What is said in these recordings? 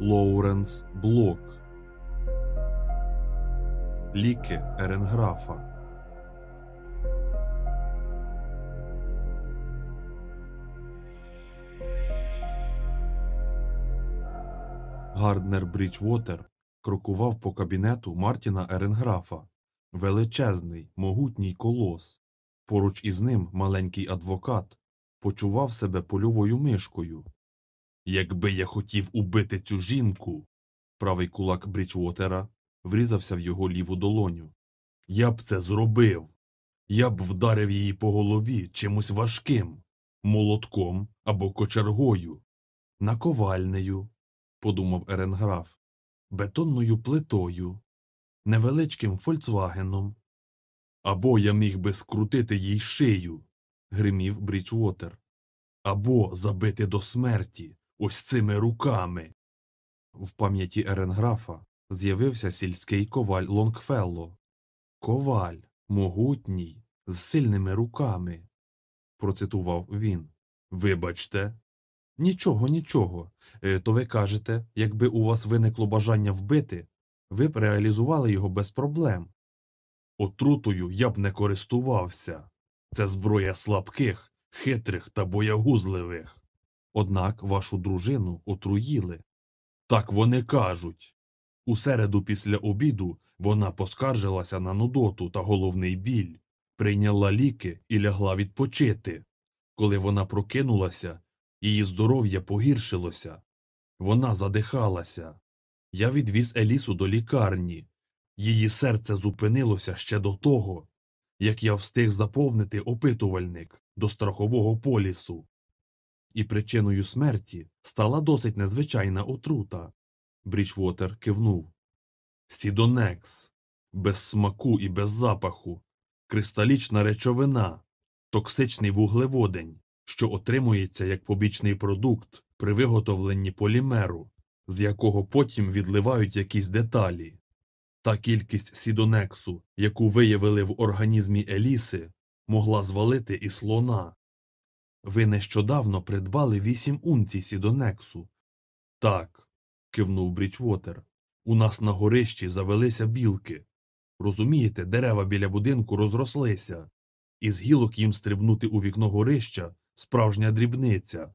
Лоуренс Блок. Ліки Еренграфа. Гарднер Бріджвотер крокував по кабінету Мартіна Еренграфа. Величезний, могутній колос. Поруч із ним маленький адвокат почував себе польовою мишкою. Якби я хотів убити цю жінку, правий кулак Бріджвотера врізався в його ліву долоню. Я б це зробив. Я б вдарив її по голові чимось важким, молотком або кочергою, наковальнею, подумав Еренграф, бетонною плитою, невеличким фольксвагеном. Або я міг би скрутити їй шию, гримів Бріджвотер, або забити до смерті ось цими руками. В пам'яті Еренграфа з'явився сільський коваль Лонгфелло. Коваль, могутній, з сильними руками, процитував він. Вибачте. Нічого, нічого. Е, То ви кажете, якби у вас виникло бажання вбити, ви б реалізували його без проблем. Отрутою я б не користувався. Це зброя слабких, хитрих та боягузливих. Однак вашу дружину отруїли. Так вони кажуть. У середу після обіду вона поскаржилася на нудоту та головний біль, прийняла ліки і лягла відпочити. Коли вона прокинулася, її здоров'я погіршилося. Вона задихалася. Я відвіз Елісу до лікарні. Її серце зупинилося ще до того, як я встиг заповнити опитувальник до страхового полісу. І причиною смерті стала досить незвичайна отрута. Бріджвотер кивнув. Сідонекс, без смаку і без запаху, кристалічна речовина, токсичний вуглеводень, що отримується як побічний продукт при виготовленні полімеру, з якого потім відливають якісь деталі. Та кількість сідонексу, яку виявили в організмі Еліси, могла звалити і слона. Ви нещодавно придбали вісім унцій сідонексу. Так, кивнув Бріджвотер. У нас на горищі завелися білки. Розумієте, дерева біля будинку розрослися. Із гілок їм стрибнути у вікно горища справжня дрібниця.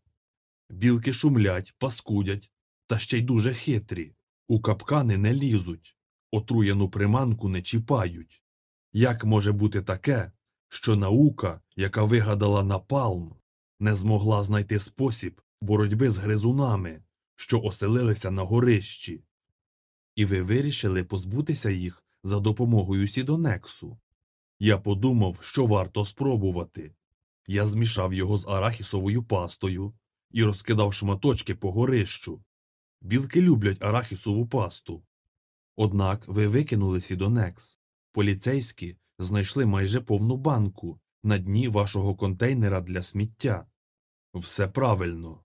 Білки шумлять, паскудять, та ще й дуже хитрі. У капкани не лізуть, отруєну приманку не чіпають. Як може бути таке, що наука, яка вигадала напалм, не змогла знайти спосіб боротьби з гризунами, що оселилися на горищі? І ви вирішили позбутися їх за допомогою сідонексу. Я подумав, що варто спробувати. Я змішав його з арахісовою пастою і розкидав шматочки по горищу. Білки люблять арахісову пасту. Однак ви викинули сідонекс. Поліцейські знайшли майже повну банку на дні вашого контейнера для сміття. Все правильно.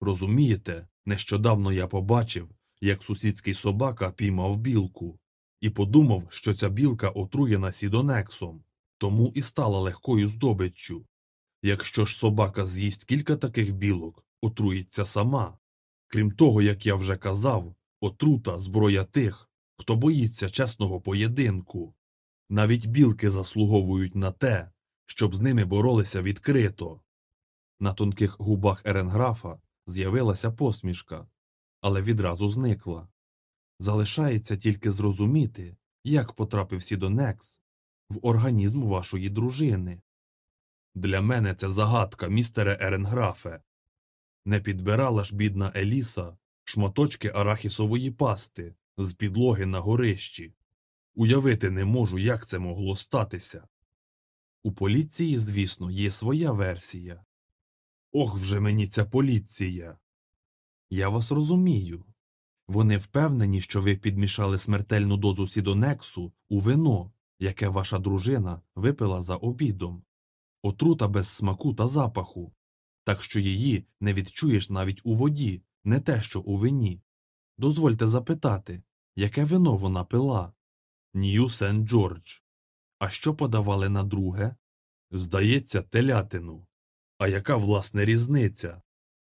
Розумієте, нещодавно я побачив, як сусідський собака піймав білку, і подумав, що ця білка отруєна сідонексом, тому і стала легкою здобиччю. Якщо ж собака з'їсть кілька таких білок, отруїться сама. Крім того, як я вже казав, отрута зброя тих, хто боїться чесного поєдинку. Навіть білки заслуговують на те, щоб з ними боролися відкрито. На тонких губах Еренграфа з'явилася посмішка, але відразу зникла. Залишається тільки зрозуміти, як потрапив Сідонекс в організм вашої дружини. Для мене це загадка, містере Еренграфе. Не підбирала ж бідна Еліса шматочки арахісової пасти з підлоги на горищі. Уявити не можу, як це могло статися. У поліції, звісно, є своя версія. Ох вже мені ця поліція. Я вас розумію. Вони впевнені, що ви підмішали смертельну дозу сідонексу у вино, яке ваша дружина випила за обідом. Отрута без смаку та запаху, так що її не відчуєш навіть у воді, не те що у вині. Дозвольте запитати, яке вино вона пила? Нью Сент Джордж. А що подавали на друге? Здається, телятину. А яка власне різниця?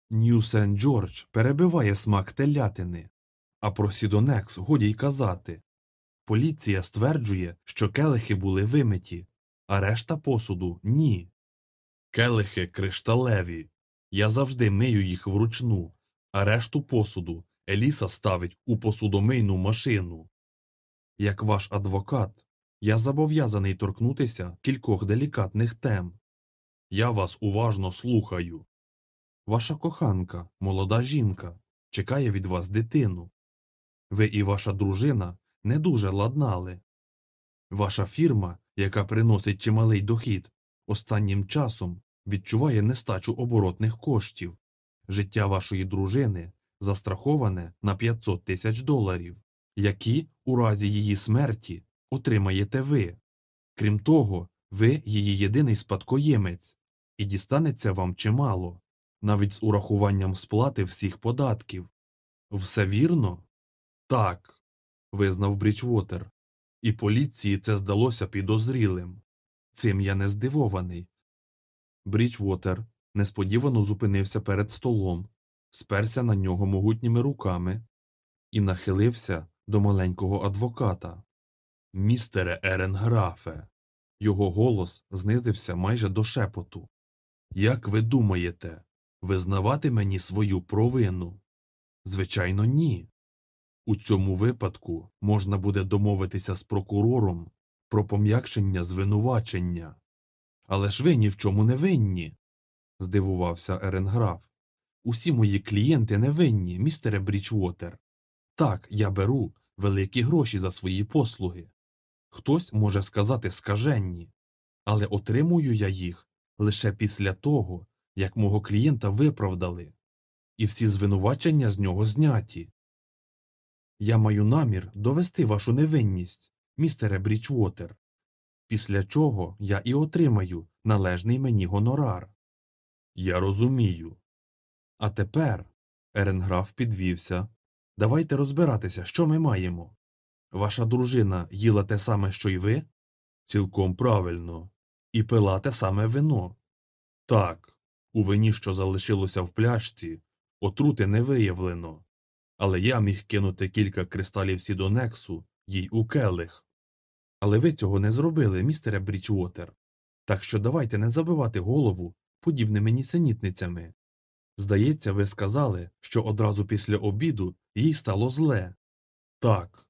Нью Сент Джордж перебиває смак телятини, А про Сідонекс годі й казати. Поліція стверджує, що келихи були вимиті, а решта посуду ні. Келихи кришталеві. Я завжди мию їх вручну, а решту посуду Еліса ставить у посудомийну машину. Як ваш адвокат, я зобов'язаний торкнутися кількох делікатних тем. Я вас уважно слухаю. Ваша коханка, молода жінка, чекає від вас дитину. Ви і ваша дружина не дуже ладнали. Ваша фірма, яка приносить чималий дохід, останнім часом відчуває нестачу оборотних коштів. Життя вашої дружини застраховане на 500 тисяч доларів, які у разі її смерті отримаєте ви. Крім того, ви її єдиний спадкоємець, і дістанеться вам чимало, навіть з урахуванням сплати всіх податків. Все вірно? Так, визнав Брічвотер. І поліції це здалося підозрілим. Цим я не здивований. Брічвотер несподівано зупинився перед столом, сперся на нього могутніми руками і нахилився до маленького адвоката. Містере Еренграфе. Його голос знизився майже до шепоту. Як ви думаєте, визнавати мені свою провину? Звичайно, ні. У цьому випадку можна буде домовитися з прокурором про пом'якшення звинувачення. Але ж ви ні в чому не винні. здивувався Еренграф. Усі мої клієнти не винні, містере Брічвотер. Так, я беру великі гроші за свої послуги. Хтось може сказати скаженні, але отримую я їх лише після того, як мого клієнта виправдали, і всі звинувачення з нього зняті. Я маю намір довести вашу невинність, містере Брічвотер, після чого я і отримаю належний мені гонорар. Я розумію. А тепер, Еренграф підвівся, давайте розбиратися, що ми маємо. Ваша дружина їла те саме, що й ви? Цілком правильно. І пила те саме вино. Так, у вині, що залишилося в пляшці, отрути не виявлено. Але я міг кинути кілька кристалів сідонексу їй у келих. Але ви цього не зробили, містере Брічвотер. Так що давайте не забивати голову подібними нісенітницями. Здається, ви сказали, що одразу після обіду їй стало зле. Так,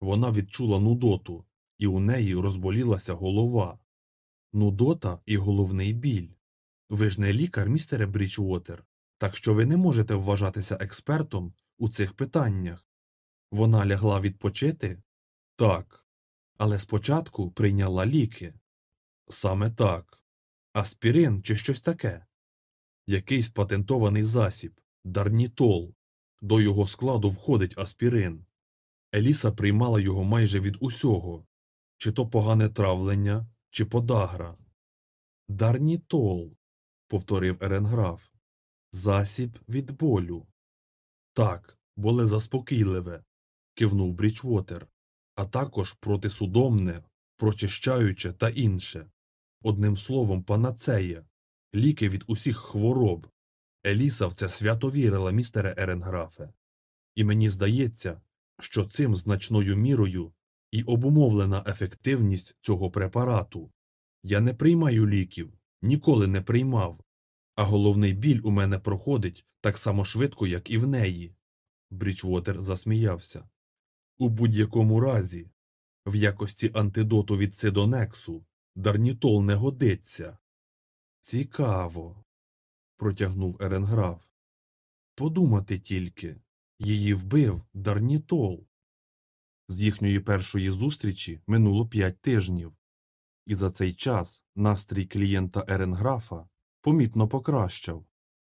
вона відчула нудоту, і у неї розболілася голова. Нудота і головний біль. Ви ж не лікар, містере Брічвотер, так що ви не можете вважатися експертом у цих питаннях. Вона лягла відпочити? Так. Але спочатку прийняла ліки. Саме так. Аспірин чи щось таке. Якийсь патентований засіб, дарнітол. До його складу входить аспірин. Еліса приймала його майже від усього чи то погане травлення, чи подагра. Дарнітол, повторив Еренграф. Засіб від болю. Так, болезаспокійливе, кивнув Брічвотер, а також протисудомне, прочищаюче та інше. Одним словом, панацея, ліки від усіх хвороб. Еліса в це свято вірила, містере Еренграфе. І мені здається, що цим значною мірою і обумовлена ефективність цього препарату. Я не приймаю ліків, ніколи не приймав, а головний біль у мене проходить так само швидко, як і в неї. Брічвотер засміявся. У будь-якому разі, в якості антидоту від сидонексу, дарнітол не годиться. Цікаво. протягнув Еренграф. Подумати тільки її вбив дарнітол. З їхньої першої зустрічі минуло п'ять тижнів, і за цей час настрій клієнта Еренграфа помітно покращав.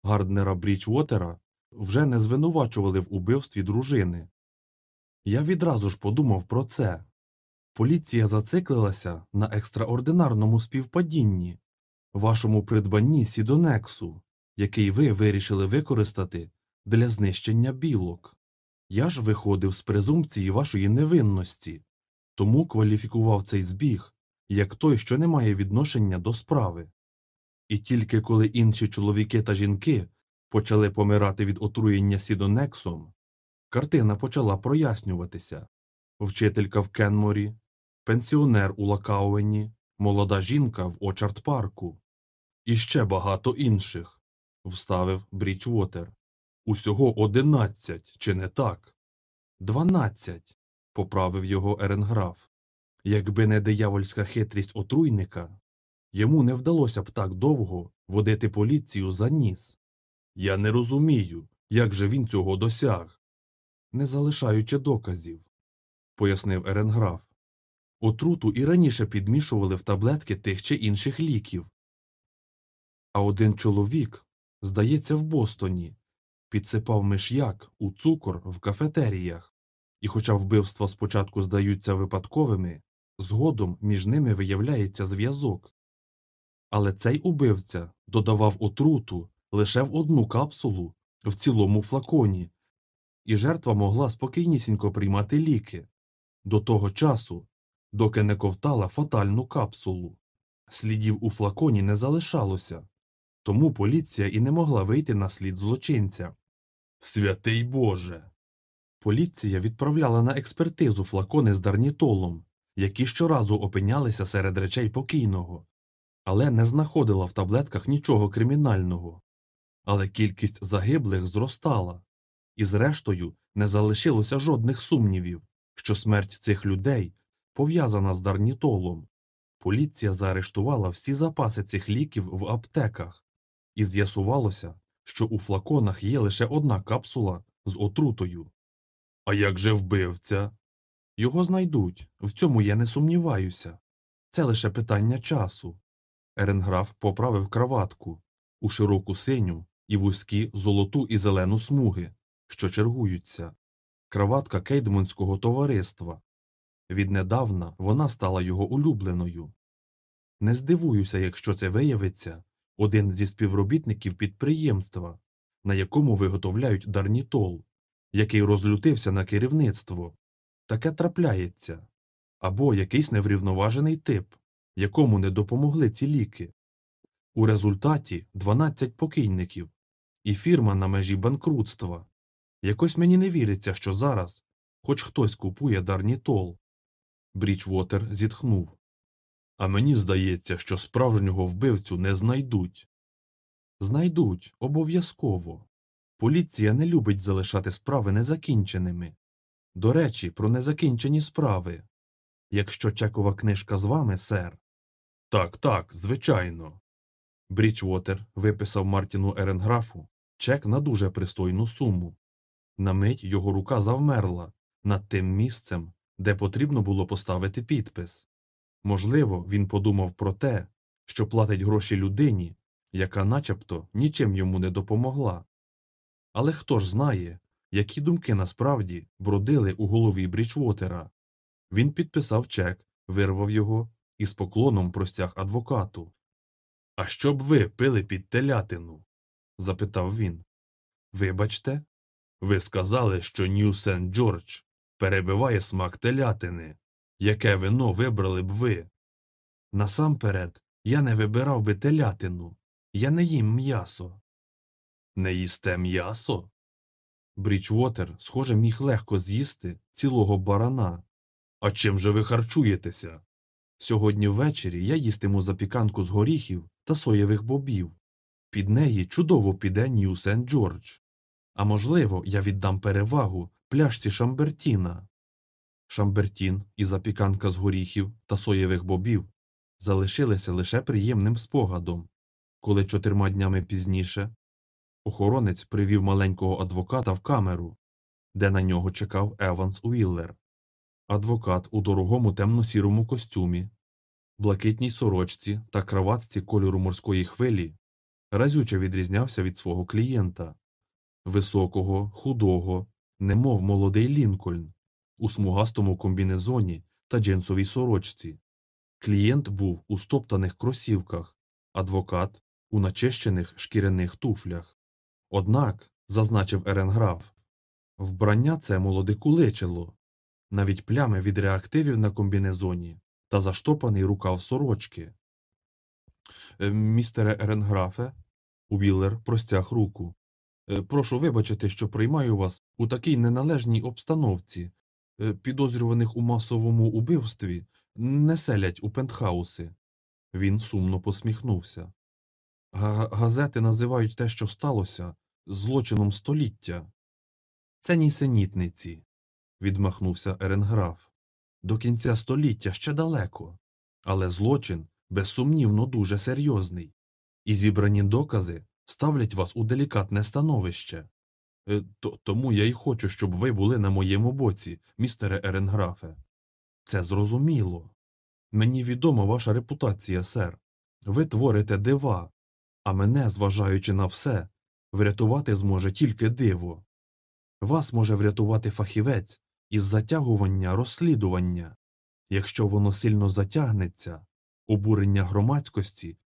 Гарднера Брічвотера вже не звинувачували в убивстві дружини. Я відразу ж подумав про це. Поліція зациклилася на екстраординарному співпадінні, вашому придбанні Сідонексу, який ви вирішили використати для знищення білок. Я ж виходив з презумпції вашої невинності, тому кваліфікував цей збіг як той, що не має відношення до справи. І тільки коли інші чоловіки та жінки почали помирати від отруєння сідонексом, Картина почала прояснюватися. Вчителька в Кенморі, пенсіонер у Лакауені, молода жінка в Очард-парку. І ще багато інших, вставив Брічвотер. Усього одинадцять, чи не так? Дванадцять, поправив його Еренграф. Якби не диявольська хитрість отруйника, йому не вдалося б так довго водити поліцію за ніс. Я не розумію, як же він цього досяг. Не залишаючи доказів, пояснив Еренграф. Отруту і раніше підмішували в таблетки тих чи інших ліків. А один чоловік, здається, в Бостоні, підсипав миш'як у цукор в кафетеріях, і, хоча вбивства спочатку здаються випадковими, згодом між ними виявляється зв'язок. Але цей убивця додавав отруту лише в одну капсулу в цілому флаконі, і жертва могла спокійнісінько приймати ліки до того часу, доки не ковтала фатальну капсулу. Слідів у флаконі не залишалося, тому поліція і не могла вийти на слід злочинця. Святий Боже. Поліція відправляла на експертизу флакони з дарнітолом, які щоразу опинялися серед речей покійного, але не знаходила в таблетках нічого кримінального. Але кількість загиблих зростала, і, зрештою, не залишилося жодних сумнівів, що смерть цих людей пов'язана з дарнітолом. Поліція заарештувала всі запаси цих ліків в аптеках, і з'ясувалося, що у флаконах є лише одна капсула з отрутою. А як же вбивця? Його знайдуть, в цьому я не сумніваюся. Це лише питання часу. Еренграф поправив краватку у широку синю і вузькі золоту і зелену смуги, що чергуються. Краватка Кейдмонського товариства. Віднедавна вона стала його улюбленою. Не здивуюся, якщо це виявиться один зі співробітників підприємства, на якому виготовляють дарнітол, який розлютився на керівництво. Таке трапляється. Або якийсь неврівноважений тип, якому не допомогли ці ліки. У результаті 12 покійників, і фірма на межі банкрутства. Якось мені не віриться, що зараз хоч хтось купує дарнітол. Брічвотер зітхнув. А мені здається, що справжнього вбивцю не знайдуть. Знайдуть обов'язково. Поліція не любить залишати справи незакінченими. До речі, про незакінчені справи. Якщо чекова книжка з вами, сер. Так, так, звичайно. Брічвотер виписав Мартіну Еренграфу чек на дуже пристойну суму. На мить його рука завмерла над тим місцем, де потрібно було поставити підпис. Можливо, він подумав про те, що платить гроші людині, яка начебто нічим йому не допомогла. Але хто ж знає, які думки насправді бродили у голові Брічвотера. Він підписав чек, вирвав його і з поклоном простяг адвокату. А що б ви пили під телятину? запитав він. Вибачте, ви сказали, що Нью Сент Джордж перебиває смак телятини. Яке вино вибрали б ви? Насамперед, я не вибирав би телятину. Я не їм м'ясо. Не їсте м'ясо? Брічвотер, схоже, міг легко з'їсти цілого барана. А чим же ви харчуєтеся? Сьогодні ввечері я їстиму запіканку з горіхів та соєвих бобів. Під неї чудово піде Нью Сент Джордж. А можливо, я віддам перевагу пляшці Шамбертіна. Шамбертін і запіканка з горіхів та соєвих бобів залишилися лише приємним спогадом, коли чотирма днями пізніше охоронець привів маленького адвоката в камеру, де на нього чекав Еванс Уіллер. Адвокат у дорогому темно-сірому костюмі, блакитній сорочці та краватці кольору морської хвилі разюче відрізнявся від свого клієнта. Високого, худого, немов молодий Лінкольн, у смугастому комбінезоні та джинсовій сорочці. Клієнт був у стоптаних кросівках, адвокат у начищених шкіряних туфлях. Однак, зазначив Еренграф, вбрання це молодику личило, навіть плями від реактивів на комбінезоні та заштопаний рукав сорочки. «Е, Містере Еренграфе, Уіллер простяг руку. Е, Прошу вибачити, що приймаю вас у такій неналежній обстановці. Е, Підозрюваних у масовому убивстві не селять у пентхауси. Він сумно посміхнувся. Га- Газети називають те, що сталося, злочином століття. Це нісенітниці, відмахнувся Еренграф. До кінця століття ще далеко, але злочин, безсумнівно, дуже серйозний, і зібрані докази ставлять вас у делікатне становище. Е, то- Тому я й хочу, щоб ви були на моєму боці, містере Еренграфе. Це зрозуміло. Мені відома ваша репутація, сер. Ви творите дива, а мене, зважаючи на все, врятувати зможе тільки диво. Вас може врятувати фахівець із затягування розслідування. Якщо воно сильно затягнеться, обурення громадськості